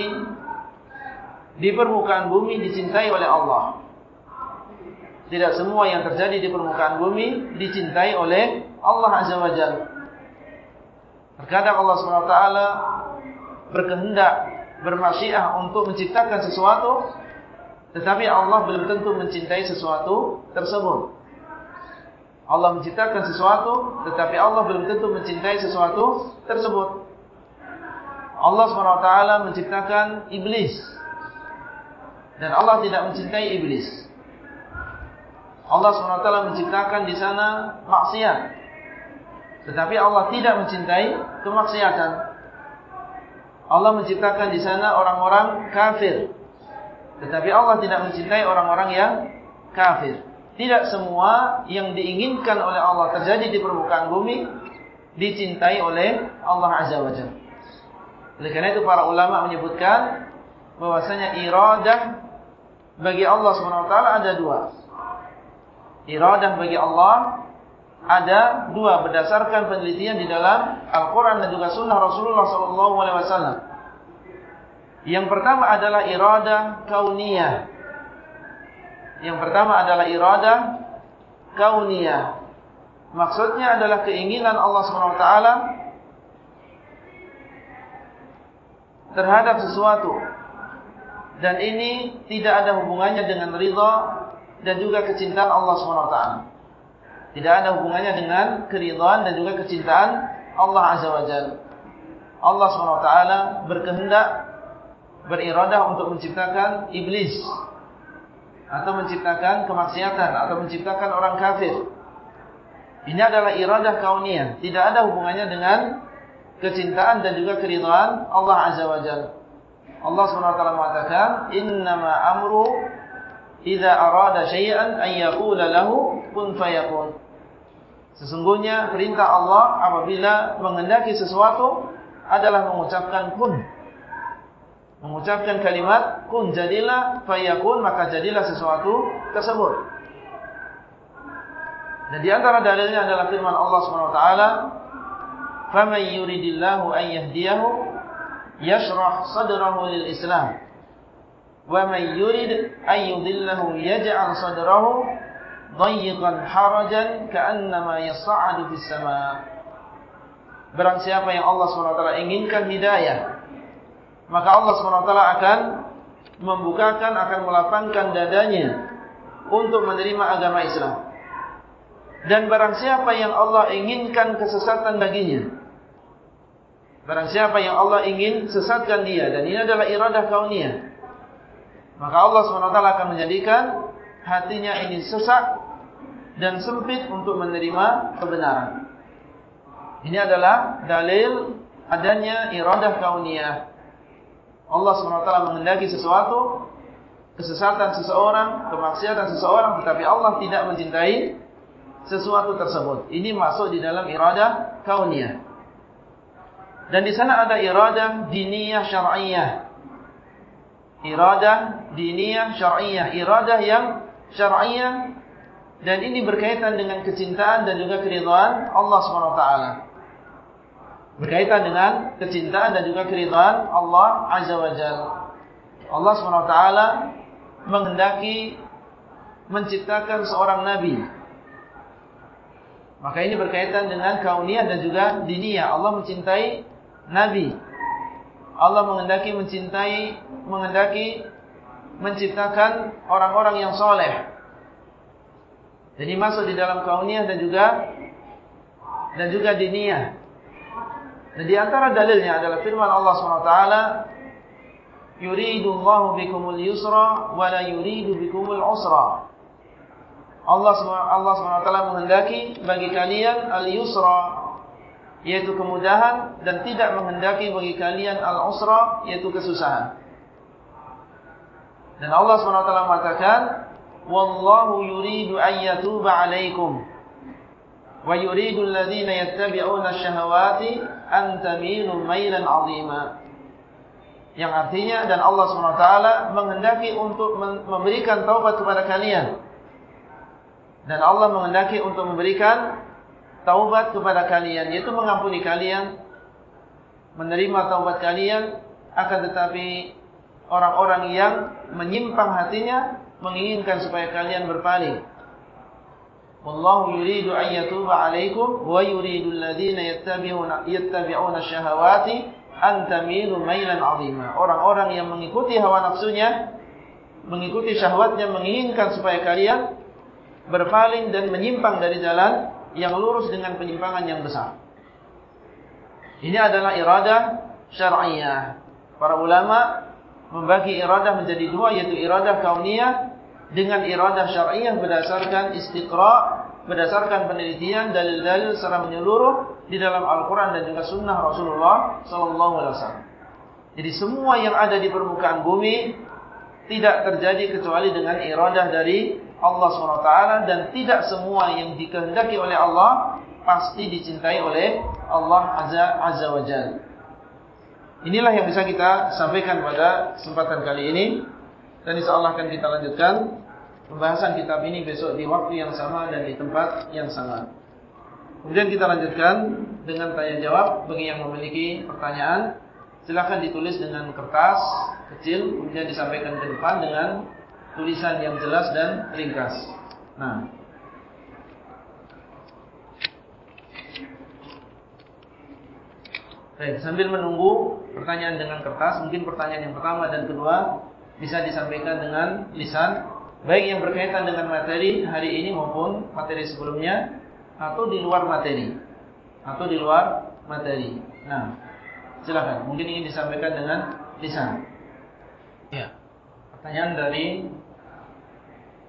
di permukaan bumi dicintai oleh Allah. Tidak semua yang terjadi di permukaan bumi dicintai oleh Allah Azza wa Jalla. Terkadang Allah SWT berkehendak, bermasyiah untuk menciptakan sesuatu tetapi Allah belum tentu mencintai sesuatu tersebut. Allah menciptakan sesuatu, tetapi Allah belum tentu mencintai sesuatu tersebut. Allah SWT menciptakan iblis. Dan Allah tidak mencintai iblis. Allah SWT menciptakan di sana maksiat. Tetapi Allah tidak mencintai kemaksiatan. Allah menciptakan di sana orang-orang kafir. Tetapi Allah tidak mencintai orang-orang yang kafir. Tidak semua yang diinginkan oleh Allah terjadi di permukaan bumi dicintai oleh Allah Azza wa Jalla. Oleh karena itu para ulama menyebutkan bahwasanya iradah bagi Allah SWT ada dua. Iradah bagi Allah ada dua berdasarkan penelitian di dalam Al-Quran dan juga Sunnah Rasulullah SAW. Yang pertama adalah irada kauniyah. Yang pertama adalah irada kauniyah. Maksudnya adalah keinginan Allah SWT terhadap sesuatu. Dan ini tidak ada hubungannya dengan ridha dan juga kecintaan Allah SWT. Tidak ada hubungannya dengan keridhaan dan juga kecintaan Allah Azza wa Jal. Allah SWT berkehendak, beriradah untuk menciptakan iblis. Atau menciptakan kemaksiatan, atau menciptakan orang kafir. Ini adalah iradah kauniyah. Tidak ada hubungannya dengan kecintaan dan juga keridhaan Allah Azza wa Jal. Allah SWT mengatakan, Innama amru idza arada syai'an an yaqula lahu kun fayakun. Sesungguhnya perintah Allah apabila menghendaki sesuatu adalah mengucapkan kun mengucapkan kalimat kun jadilah fayakun maka jadilah sesuatu tersebut. Dan di antara dalilnya adalah firman Allah Swt. فَمَن يُرِدِ اللَّهُ أَن يَهْدِيَهُ يَشْرَحْ صَدْرَهُ لِلْإِسْلَامِ وَمَن يُرِدْ أَن يُضِلَّهُ يَجْعَلْ صَدْرَهُ ضَيِّقًا حَرَجًا كَأَنَّمَا يَصَّعَدُ فِي السَّمَاءِ Barang siapa yang Allah SWT inginkan hidayah Maka Allah SWT akan membukakan, akan melapangkan dadanya Untuk menerima agama Islam Dan barang siapa yang Allah inginkan kesesatan baginya Barang siapa yang Allah ingin sesatkan dia Dan ini adalah iradah kauniyah Maka Allah SWT akan menjadikan hatinya ini sesak dan sempit untuk menerima kebenaran. Ini adalah dalil adanya iradah kauniyah. Allah SWT menghendaki sesuatu, kesesatan seseorang, kemaksiatan seseorang, tetapi Allah tidak mencintai sesuatu tersebut. Ini masuk di dalam iradah kauniyah. Dan di sana ada iradah diniyah syar'iyah iradah diniyah syar'iyah, iradah yang syar'iyah dan ini berkaitan dengan kecintaan dan juga keridhaan Allah SWT. Berkaitan dengan kecintaan dan juga keridhaan Allah Azza wa Jalla. Allah SWT menghendaki menciptakan seorang nabi. Maka ini berkaitan dengan kauniyah dan juga diniyah. Allah mencintai nabi. Allah menghendaki mencintai, menghendaki menciptakan orang-orang yang soleh. Jadi masuk di dalam kauniyah dan juga dan juga diniyah. Dan di antara dalilnya adalah firman Allah SWT, Yuridu Allahu bikumul yusra, wa la yuridu bikumul usra. Allah SWT menghendaki bagi kalian al-yusra, yaitu kemudahan dan tidak menghendaki bagi kalian al-usra yaitu kesusahan. Dan Allah SWT mengatakan, "Wallahu yuridu an yatuba 'alaikum wa yuridu alladhina yattabi'una asy-syahawati an tamilu mailan 'azima." Yang artinya dan Allah SWT menghendaki untuk memberikan taubat kepada kalian. Dan Allah menghendaki untuk memberikan taubat kepada kalian yaitu mengampuni kalian menerima taubat kalian akan tetapi orang-orang yang menyimpang hatinya menginginkan supaya kalian berpaling wallahu yuridu an yatuba 'alaikum wa yuridu alladhina yattabi'una yattabi'una asyahawati an tamilu mailan 'azima orang-orang yang mengikuti hawa nafsunya mengikuti syahwatnya menginginkan supaya kalian berpaling dan menyimpang dari jalan yang lurus dengan penyimpangan yang besar. Ini adalah iradah syar'iyah. Para ulama membagi iradah menjadi dua yaitu iradah kauniyah dengan iradah syar'iyah berdasarkan istiqra' berdasarkan penelitian dalil-dalil secara menyeluruh di dalam Al-Qur'an dan juga sunnah Rasulullah sallallahu alaihi wasallam. Jadi semua yang ada di permukaan bumi tidak terjadi kecuali dengan iradah dari Allah SWT dan tidak semua yang dikehendaki oleh Allah pasti dicintai oleh Allah Azza, Azza wa Jal. Inilah yang bisa kita sampaikan pada kesempatan kali ini dan insyaAllah akan kita lanjutkan pembahasan kitab ini besok di waktu yang sama dan di tempat yang sama. Kemudian kita lanjutkan dengan tanya jawab bagi yang memiliki pertanyaan silakan ditulis dengan kertas kecil kemudian disampaikan ke depan dengan tulisan yang jelas dan ringkas. Nah. Baik, sambil menunggu pertanyaan dengan kertas, mungkin pertanyaan yang pertama dan kedua bisa disampaikan dengan lisan Baik yang berkaitan dengan materi hari ini maupun materi sebelumnya Atau di luar materi. Atau di luar materi. Nah, silakan. Mungkin ingin disampaikan dengan lisan. Ya. Pertanyaan dari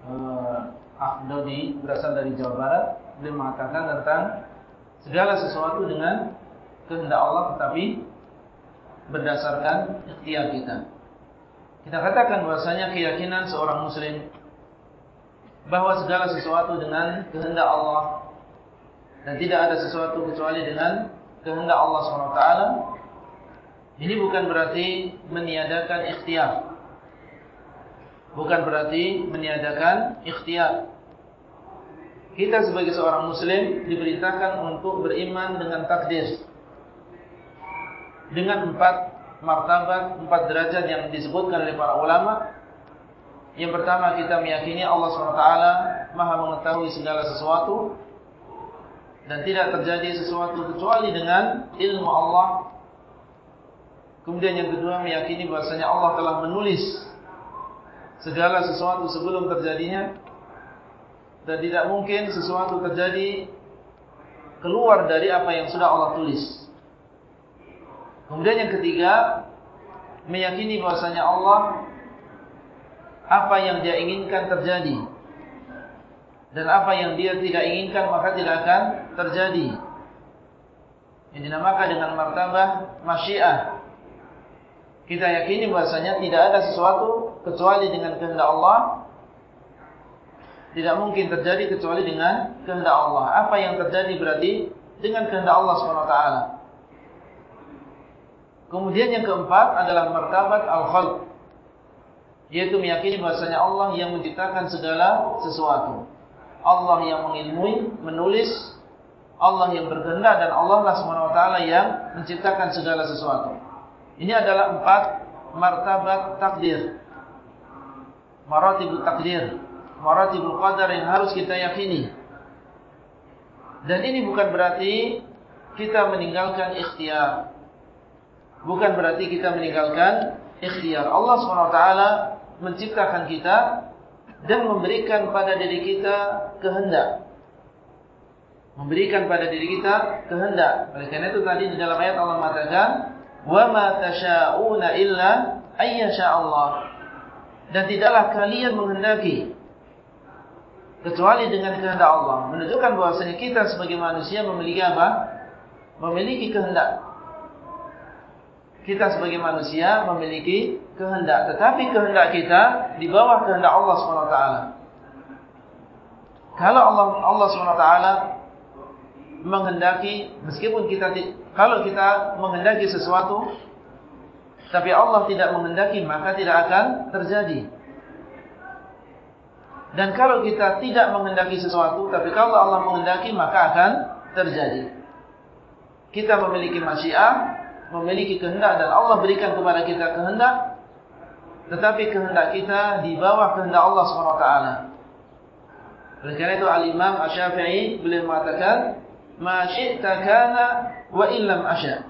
uh, Ahmadi berasal dari Jawa Barat. Dia mengatakan tentang Segala sesuatu dengan kehendak Allah tetapi berdasarkan ikhtiar kita. Kita katakan bahasanya keyakinan seorang muslim bahawa segala sesuatu dengan kehendak Allah dan tidak ada sesuatu kecuali dengan kehendak Allah SWT ini bukan berarti meniadakan ikhtiar. Bukan berarti meniadakan ikhtiar. Kita sebagai seorang muslim diberitakan untuk beriman dengan takdir. Dengan empat martabat, empat derajat yang disebutkan oleh para ulama. Yang pertama kita meyakini Allah SWT maha mengetahui segala sesuatu. Dan tidak terjadi sesuatu kecuali dengan ilmu Allah. Kemudian yang kedua meyakini bahasanya Allah telah menulis segala sesuatu sebelum terjadinya. Dan tidak mungkin sesuatu terjadi keluar dari apa yang sudah Allah tulis. Kemudian yang ketiga, meyakini bahasanya Allah apa yang dia inginkan terjadi. Dan apa yang dia tidak inginkan maka tidak akan terjadi. Ini dinamakan dengan martabah masyiah. Kita yakini bahasanya tidak ada sesuatu kecuali dengan kehendak Allah. Tidak mungkin terjadi kecuali dengan kehendak Allah. Apa yang terjadi berarti dengan kehendak Allah SWT. Kemudian yang keempat adalah martabat al-khalq. Yaitu meyakini bahasanya Allah yang menciptakan segala sesuatu. Allah yang mengilmui, menulis. Allah yang berkehendak dan Allah lah SWT yang menciptakan segala sesuatu. Ini adalah empat martabat takdir. Maratibul takdir. Maratibul qadar yang harus kita yakini. Dan ini bukan berarti kita meninggalkan ikhtiar bukan berarti kita meninggalkan ikhtiar. Allah SWT menciptakan kita dan memberikan pada diri kita kehendak. Memberikan pada diri kita kehendak. Oleh karena itu tadi di dalam ayat Allah mengatakan, "Wa ma illa Allah." Dan tidaklah kalian menghendaki kecuali dengan kehendak Allah. Menunjukkan bahwasanya kita sebagai manusia memiliki apa? Memiliki kehendak. Kita sebagai manusia memiliki kehendak. Tetapi kehendak kita di bawah kehendak Allah SWT. Kalau Allah Allah SWT menghendaki, meskipun kita kalau kita menghendaki sesuatu, tapi Allah tidak menghendaki, maka tidak akan terjadi. Dan kalau kita tidak menghendaki sesuatu, tapi kalau Allah menghendaki, maka akan terjadi. Kita memiliki masyiah, memiliki kehendak dan Allah berikan kepada kita kehendak tetapi kehendak kita di bawah kehendak Allah SWT oleh karena itu Al-Imam Ash-Syafi'i beliau mengatakan ma syi'ta kana wa illam asya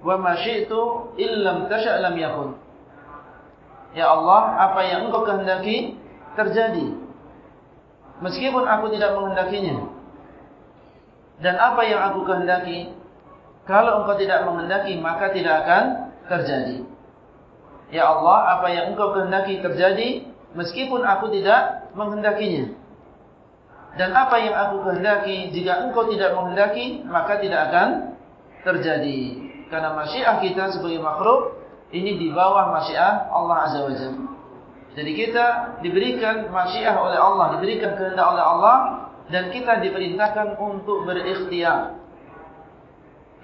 wa ma syi'tu illam tasya' lam yakun. Ya Allah apa yang engkau kehendaki terjadi. Meskipun aku tidak menghendakinya. Dan apa yang aku kehendaki kalau engkau tidak menghendaki maka tidak akan terjadi. Ya Allah, apa yang engkau kehendaki terjadi meskipun aku tidak menghendakinya. Dan apa yang aku kehendaki jika engkau tidak menghendaki maka tidak akan terjadi. Karena masyiah kita sebagai makhluk ini di bawah masyiah Allah Azza wa Jalla. Jadi kita diberikan masyiah oleh Allah, diberikan kehendak oleh Allah dan kita diperintahkan untuk berikhtiar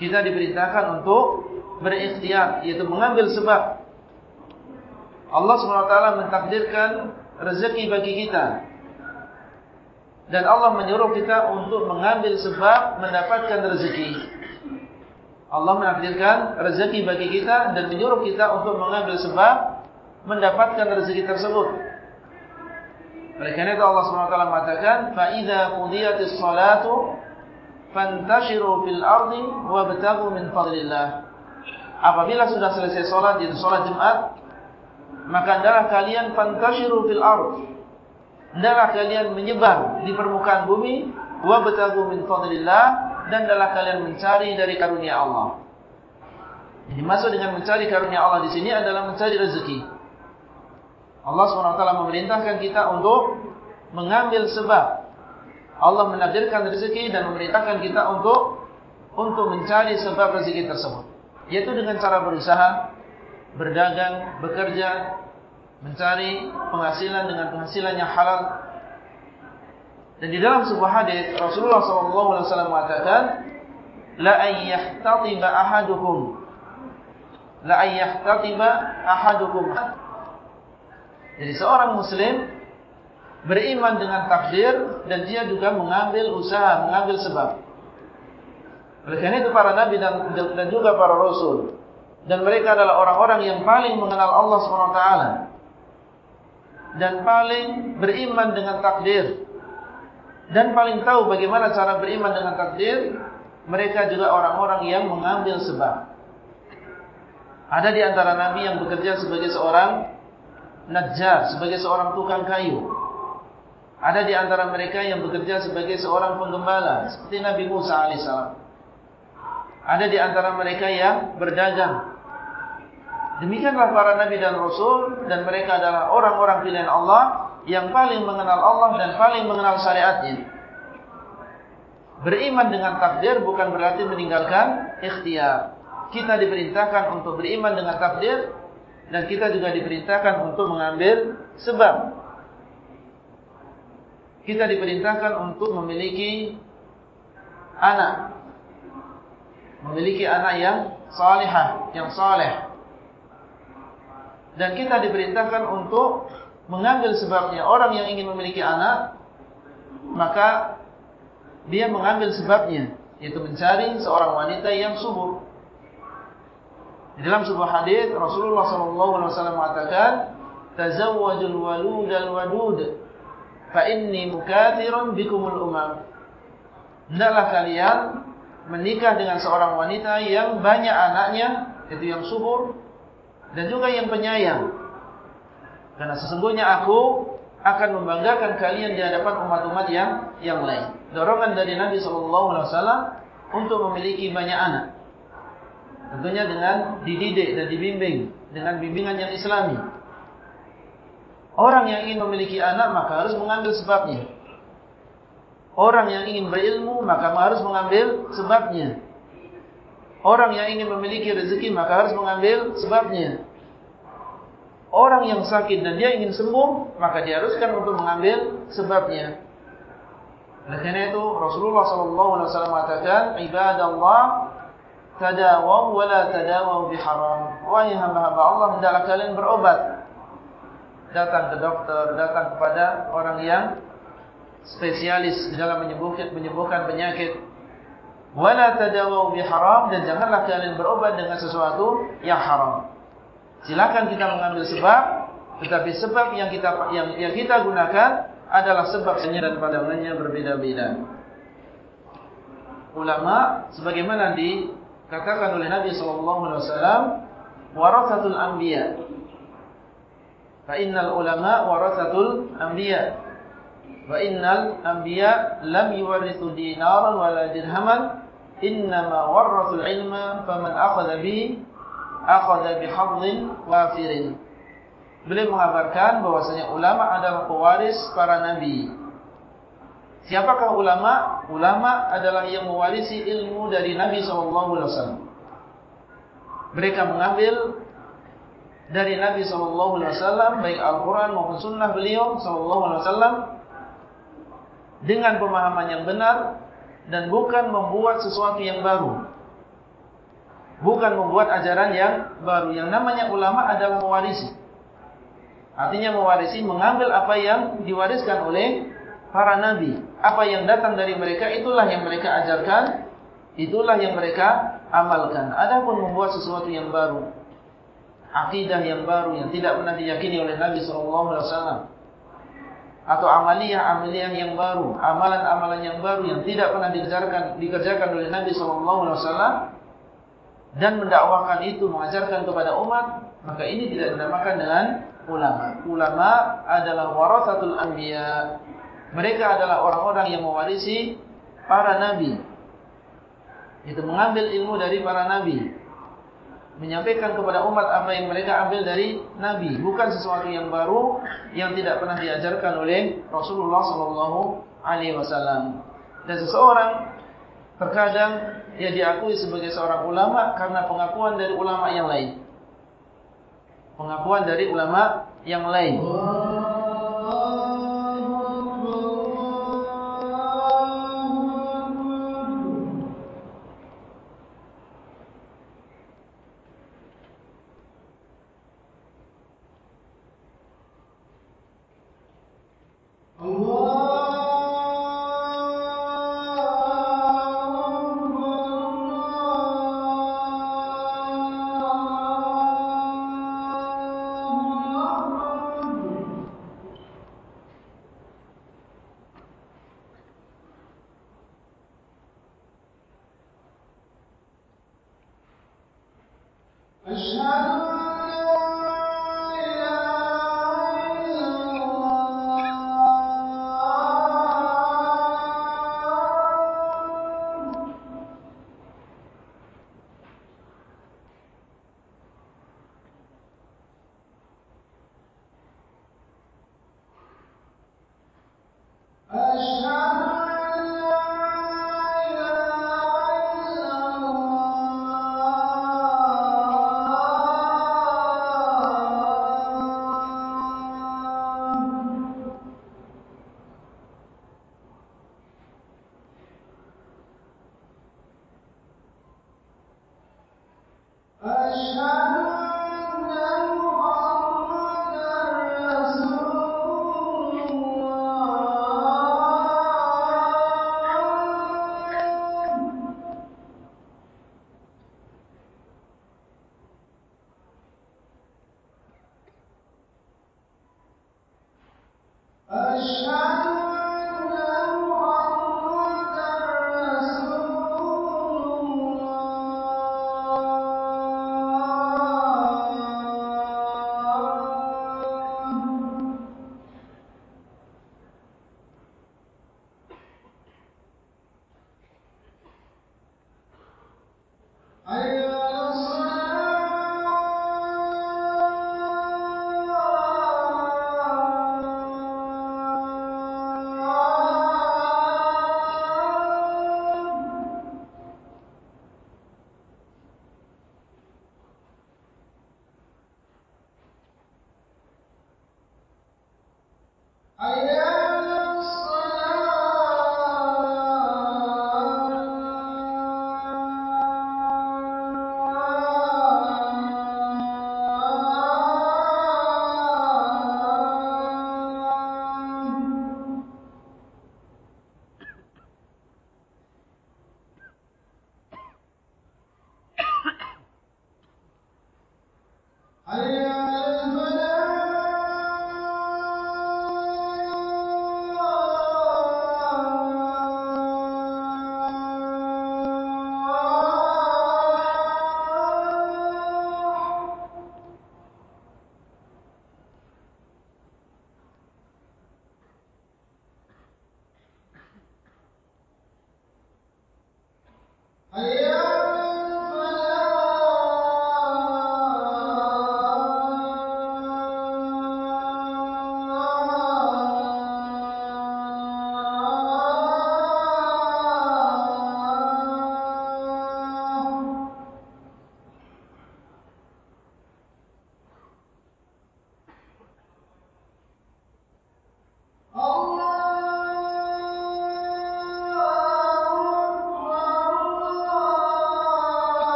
kita diperintahkan untuk berikhtiar yaitu mengambil sebab Allah SWT mentakdirkan rezeki bagi kita dan Allah menyuruh kita untuk mengambil sebab mendapatkan rezeki Allah menakdirkan rezeki bagi kita dan menyuruh kita untuk mengambil sebab mendapatkan rezeki tersebut oleh karena itu Allah SWT mengatakan فَإِذَا قُضِيَتِ الصَّلَاةُ fantashiru fil ardi wabtaghu min fadlillah. Apabila sudah selesai salat yaitu salat Jumat, maka adalah kalian fantashiru fil ardh. Hendaklah kalian menyebar di permukaan bumi wa batagu min fadlillah dan hendaklah kalian mencari dari karunia Allah. Jadi masuk dengan mencari karunia Allah di sini adalah mencari rezeki. Allah SWT memerintahkan kita untuk mengambil sebab. Allah menakdirkan rezeki dan memerintahkan kita untuk untuk mencari sebab rezeki tersebut. Yaitu dengan cara berusaha, berdagang, bekerja, mencari penghasilan dengan penghasilan yang halal. Dan di dalam sebuah hadis Rasulullah SAW mengatakan, la ayyahtatiba ahadukum, la ayyahtatiba ahadukum. Jadi seorang Muslim beriman dengan takdir dan dia juga mengambil usaha, mengambil sebab. Oleh karena itu para nabi dan, dan juga para rasul dan mereka adalah orang-orang yang paling mengenal Allah SWT dan paling beriman dengan takdir dan paling tahu bagaimana cara beriman dengan takdir mereka juga orang-orang yang mengambil sebab ada di antara nabi yang bekerja sebagai seorang najjar sebagai seorang tukang kayu ada di antara mereka yang bekerja sebagai seorang penggembala seperti Nabi Musa alaihissalam ada di antara mereka yang berdagang Demikianlah para nabi dan rasul dan mereka adalah orang-orang pilihan Allah yang paling mengenal Allah dan paling mengenal syariatnya. Beriman dengan takdir bukan berarti meninggalkan ikhtiar. Kita diperintahkan untuk beriman dengan takdir dan kita juga diperintahkan untuk mengambil sebab. Kita diperintahkan untuk memiliki anak. Memiliki anak yang salihah, yang saleh. Dan kita diperintahkan untuk mengambil sebabnya. Orang yang ingin memiliki anak maka dia mengambil sebabnya. Yaitu mencari seorang wanita yang subur. Di dalam sebuah hadis Rasulullah SAW mengatakan tazawwajul walud al wadud fa inni mukathirun bikumul umam hendaklah kalian menikah dengan seorang wanita yang banyak anaknya itu yang subur dan juga yang penyayang. Karena sesungguhnya aku akan membanggakan kalian di hadapan umat-umat yang yang lain. Dorongan dari Nabi SAW untuk memiliki banyak anak. Tentunya dengan dididik dan dibimbing dengan bimbingan yang islami. Orang yang ingin memiliki anak maka harus mengambil sebabnya. Orang yang ingin berilmu maka harus mengambil sebabnya. Orang yang ingin memiliki rezeki maka harus mengambil sebabnya. Orang yang sakit dan dia ingin sembuh maka diharuskan untuk mengambil sebabnya. Oleh karena itu Rasulullah SAW mengatakan ibadallah tadawaw wa la tadawaw biharam. Wahai hamba-hamba Allah hendaklah kalian berobat. Datang ke dokter, datang kepada orang yang spesialis dalam menyembuhkan, menyembuhkan penyakit wala tadawu biharam dan janganlah kalian berobat dengan sesuatu yang haram. Silakan kita mengambil sebab, tetapi sebab yang kita yang yang kita gunakan adalah sebab senyap dan pandangannya berbeda-beda. Ulama sebagaimana dikatakan oleh Nabi wasallam, warathatul anbiya. Fa innal ulama warathatul anbiya. Wa innal anbiya lam yuwarithu dinaran wala dirhaman innama warrathul ilma faman akhadha bi akhadha bi hadhin wafirin beliau mengabarkan bahwasanya ulama adalah pewaris para nabi. Siapakah ulama? Ulama adalah yang mewarisi ilmu dari nabi wasallam. Mereka mengambil dari nabi wasallam baik Al-Qur'an maupun sunnah beliau wasallam dengan pemahaman yang benar dan bukan membuat sesuatu yang baru. Bukan membuat ajaran yang baru. Yang namanya ulama adalah mewarisi. Artinya mewarisi, mengambil apa yang diwariskan oleh para nabi. Apa yang datang dari mereka, itulah yang mereka ajarkan. Itulah yang mereka amalkan. Adapun membuat sesuatu yang baru. Akidah yang baru, yang tidak pernah diyakini oleh Nabi SAW atau amaliyah-amaliyah yang baru, amalan-amalan yang baru yang tidak pernah dikerjakan dikerjakan oleh Nabi SAW dan mendakwakan itu mengajarkan kepada umat, maka ini tidak dinamakan dengan ulama. Ulama adalah warasatul anbiya. Mereka adalah orang-orang yang mewarisi para nabi. Itu mengambil ilmu dari para nabi. Menyampaikan kepada umat apa yang mereka ambil dari nabi, bukan sesuatu yang baru yang tidak pernah diajarkan oleh Rasulullah sallallahu alaihi wasallam. Dan seseorang terkadang ia diakui sebagai seorang ulama karena pengakuan dari ulama yang lain. Pengakuan dari ulama yang lain.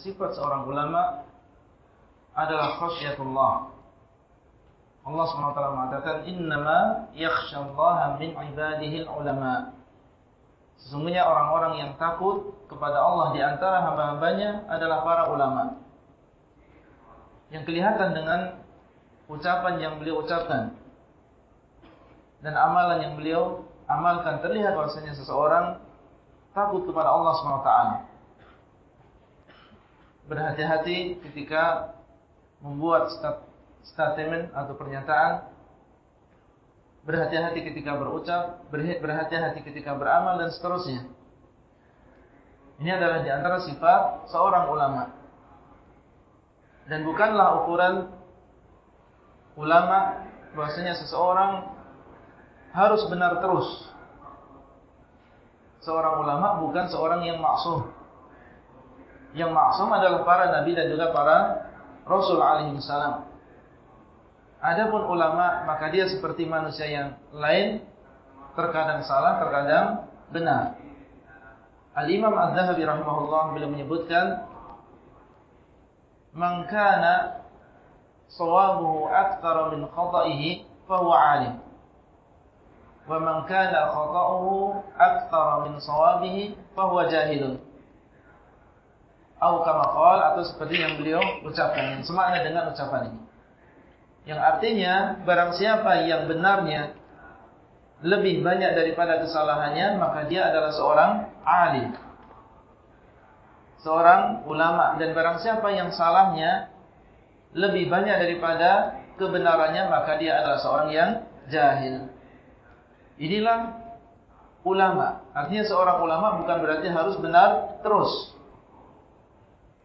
Sifat seorang ulama adalah khasyatullah. Allah SWT mengatakan innama yakhsyallaha min ibadihi ulama. Sesungguhnya orang-orang yang takut kepada Allah di antara hamba-hambanya adalah para ulama. Yang kelihatan dengan ucapan yang beliau ucapkan dan amalan yang beliau amalkan terlihat bahwasanya seseorang takut kepada Allah SWT. Berhati-hati ketika membuat statement atau pernyataan. Berhati-hati ketika berucap, berhati-hati ketika beramal dan seterusnya. Ini adalah di antara sifat seorang ulama. Dan bukanlah ukuran ulama bahwasanya seseorang harus benar terus seorang ulama bukan seorang yang maksum. Yang maksum adalah para nabi dan juga para rasul alaihi salam. Adapun ulama maka dia seperti manusia yang lain, terkadang salah, terkadang benar. Al-Imam Az-Zahabi rahimahullah bila menyebutkan man kana sawabuhu aktsara min khata'ihi fa huwa 'alim. wa man kana khata'uhu aktsara min sawabihi fa huwa jahilun atau kama qala atau seperti yang beliau ucapkan. Semakna dengan ucapan ini. Yang artinya barang siapa yang benarnya lebih banyak daripada kesalahannya maka dia adalah seorang alim. Seorang ulama. Dan barang siapa yang salahnya lebih banyak daripada kebenarannya maka dia adalah seorang yang jahil. Inilah ulama. Artinya seorang ulama bukan berarti harus benar terus.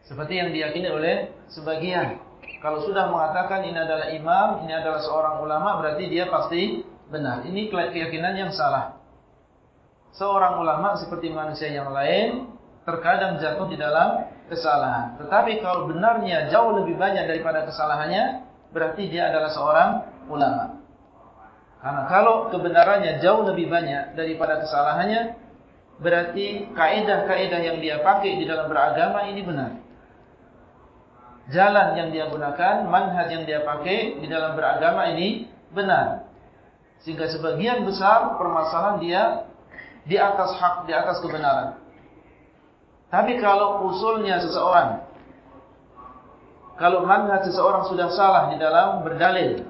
Seperti yang diyakini oleh sebagian. Kalau sudah mengatakan ini adalah imam, ini adalah seorang ulama, berarti dia pasti benar. Ini keyakinan yang salah. Seorang ulama seperti manusia yang lain, terkadang jatuh di dalam kesalahan. Tetapi kalau benarnya jauh lebih banyak daripada kesalahannya, berarti dia adalah seorang ulama. Karena kalau kebenarannya jauh lebih banyak daripada kesalahannya, berarti kaidah-kaidah yang dia pakai di dalam beragama ini benar. Jalan yang dia gunakan, manhaj yang dia pakai di dalam beragama ini benar. Sehingga sebagian besar permasalahan dia di atas hak, di atas kebenaran. Tapi kalau usulnya seseorang, kalau manhaj seseorang sudah salah di dalam berdalil,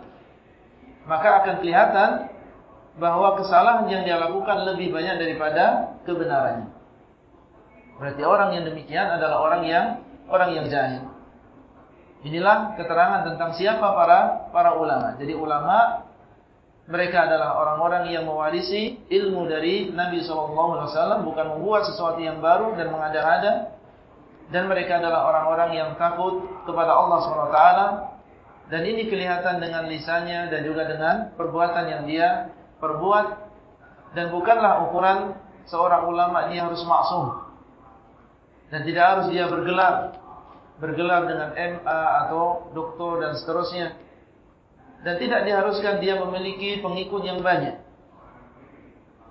maka akan kelihatan bahwa kesalahan yang dia lakukan lebih banyak daripada kebenarannya. Berarti orang yang demikian adalah orang yang orang yang jahil. Inilah keterangan tentang siapa para para ulama. Jadi ulama mereka adalah orang-orang yang mewarisi ilmu dari Nabi SAW bukan membuat sesuatu yang baru dan mengada-ada. Dan mereka adalah orang-orang yang takut kepada Allah SWT dan ini kelihatan dengan lisannya dan juga dengan perbuatan yang dia perbuat. Dan bukanlah ukuran seorang ulama ini harus maksum. Dan tidak harus dia bergelar. Bergelar dengan MA atau doktor dan seterusnya. Dan tidak diharuskan dia memiliki pengikut yang banyak.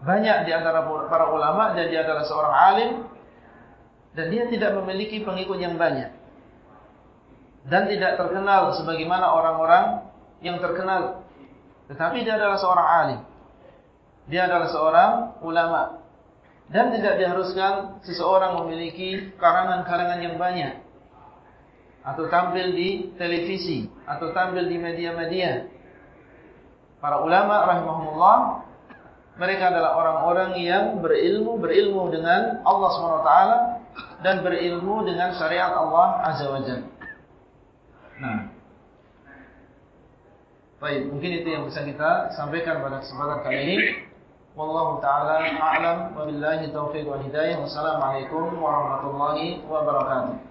Banyak di antara para ulama dan dia adalah seorang alim. Dan dia tidak memiliki pengikut yang banyak dan tidak terkenal sebagaimana orang-orang yang terkenal. Tetapi dia adalah seorang alim. Dia adalah seorang ulama. Dan tidak diharuskan seseorang memiliki karangan-karangan yang banyak. Atau tampil di televisi. Atau tampil di media-media. Para ulama rahimahumullah. Mereka adalah orang-orang yang berilmu. Berilmu dengan Allah SWT. Dan berilmu dengan syariat Allah Azza wa Jalla. Nah. Baik, mungkin itu yang bisa kita sampaikan pada kesempatan kali ini. Wallahu taala a'lam wa billahi taufiq wa hidayah. Wassalamualaikum warahmatullahi wabarakatuh.